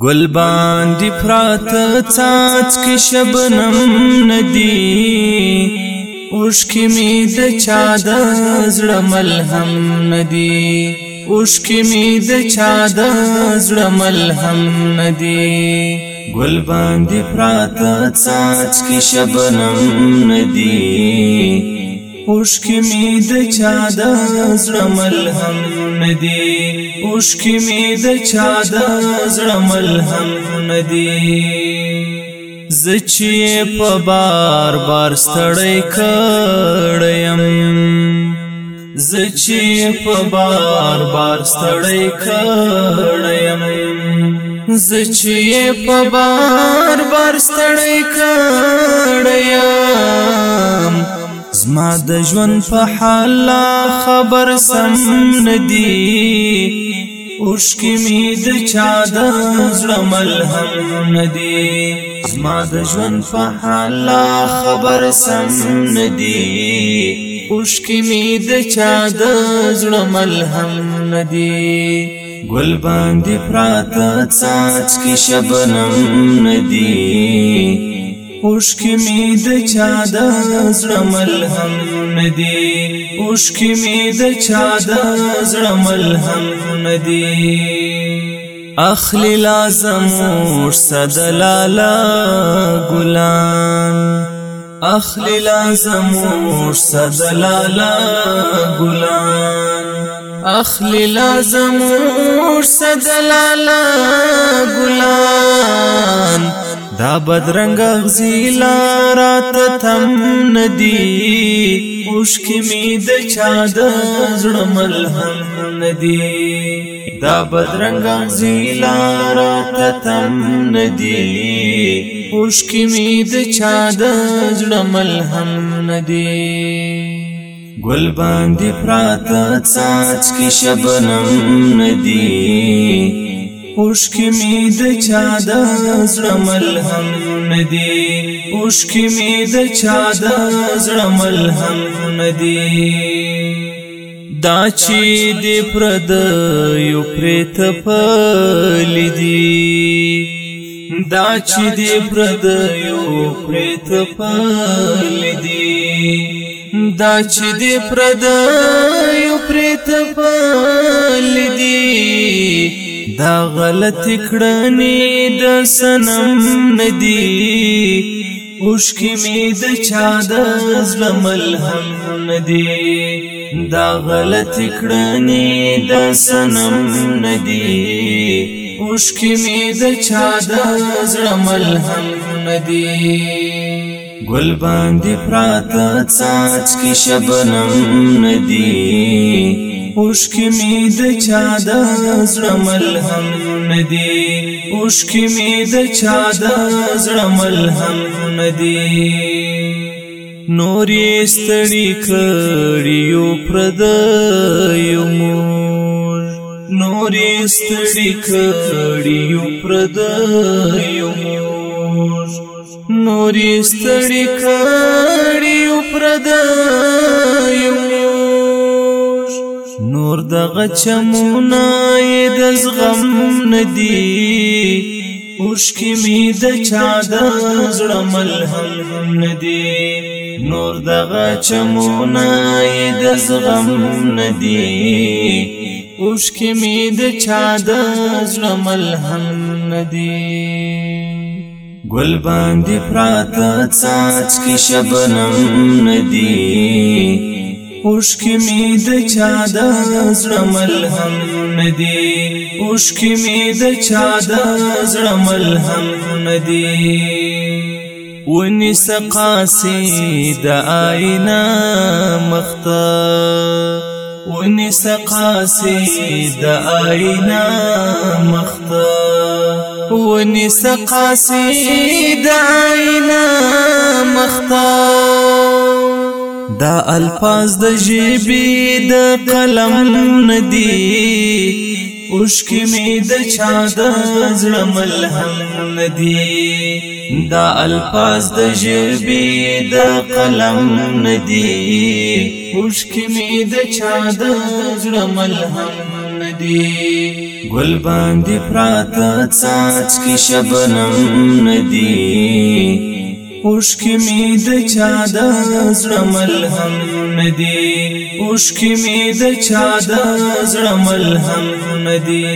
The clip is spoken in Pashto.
گل باندې پراته چاچ کې شبنم ندی اوشکې می د چا د زړه ملهم ندی اوشکې می د چا د زړه ملهم ندی گل باندې پراته چاچ کې شبنم ندی اوشکی می د چا د زړه ملهم ندی اوشکی می د چا د زړه ملهم ندی زچې په بار بار ستړی کړم زچې په بار بار ستړی کړم زچې په بار بار ستړی کړم زما د ژوند په حال خبر سم ندي اوشکی می د چا د زړه ملهم ندي زما د ژوند په حال خبر سم ندي اوشکی می د چا د زړه ملهم ندي گل باندې پراته چاچ کی شبنم ندی اوشکی می د چا د زړه ملهم ندی اوشکی می د چا د زړه ملهم ندی اخلی لازم ور صدلالا ګلان اخلی لازم ور صدلالا ګلان اخلی لازم ور صدلالا ګلان دا بدرنګ غزیلا رات تم ندی اوشک می د چا د زړه ملهم ندی دا بدرنګ غزیلا رات تم ندی اوشک می د چا د زړه ملهم ندی گل باندې پرات ساج کی شبنم ندی اوشکی می د چا د زړه ملهم ندی اوشکی می د چا د زړه ملهم ندی دا چې دی پرد یو پریت پلی دی دا چې دی پرد یو پریت پلی دی دا چې دی پرد یو پریت پلی دی دا غلط کړنی د سنم ندی اوشکی می د چا د ظلم الهم ندی دا غلط کړنی د سنم ندی اوشکی می د چا د ظلم الهم ندی گل باندې پراته چاچ کی شبنم ندی اوشکی می د چا د زړه ملهم ندی اوشکی می د چا د زړه ملهم ندی نورې ستړي کړي یو پرد یو مور نورې ستړي کړي یو پرد یو مور نورې ستړي کړي یو دغه چمونه د زغم ندی اوشکی می د چا د زړه ملهم ندی نور دغه چمونه د زغم ندی اوشکی می د چا د زړه ملهم ندی گل باندې پراته چاچ کی شبنم ندی اوشکی می د چا د زړه ملهم ندی اوشکی می د چا د زړه ملهم ندی ونی سقاسی د آینا مختا ونی سقاسی د آینا مختا ونی سقاسی د آینا مختا دا الفاظ د جیبی د قلم ندی اوشکی می د چا د زړه ملهم ندی دا الفاظ د جیبی د قلم ندی اوشکی می د چا د زړه ملهم ندی گل باندې پراته چاچ کی شبنم ندی اوشکی می د چا د زړه ملهم ندی اوشکی می د چا د زړه ملهم ندی